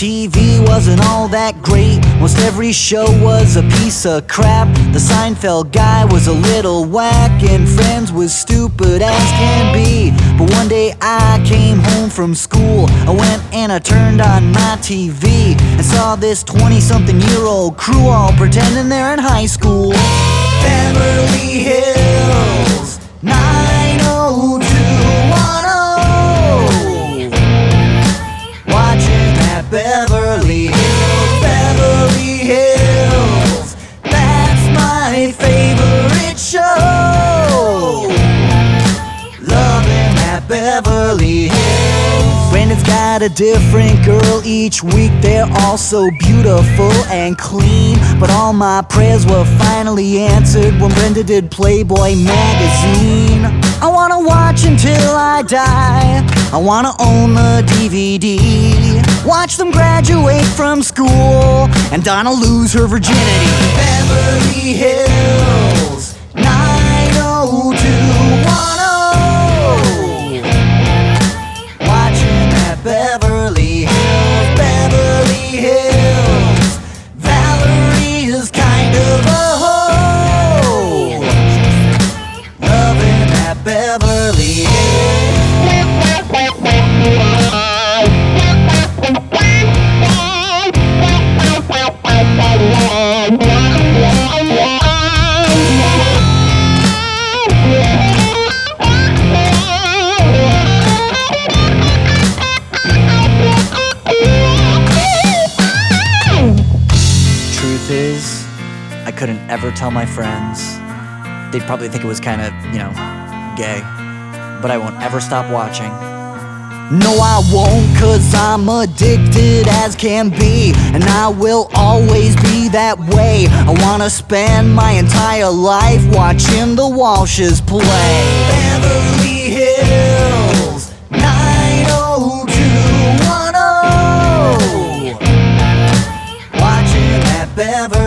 TV wasn't all that great. Most every show was a piece of crap. The Seinfeld guy was a little whack, and Friends was stupid as can be. But one day I came home from school. I went and I turned on my TV and saw this 20 something year old crew all pretending they're in high school. Beverly Hills Beverly Hills, Beverly Hills. That's my favorite show. Loving that Beverly Hills. Brandon's got a different girl each week. They're all so beautiful and clean. But all my prayers were finally answered when Brenda did Playboy magazine. I wanna watch until I die. I wanna own the DVD. Watch them graduate from school and Donna lose her virginity. Beverly Hills 90210. Watching that Beverly Hills, couldn't ever tell my friends. They'd probably think it was kind of, you know, gay. But I won't ever stop watching. No, I won't, cause I'm addicted as can be. And I will always be that way. I wanna spend my entire life watching the Walshes play. Beverly Hills, 90210. Watching that Beverly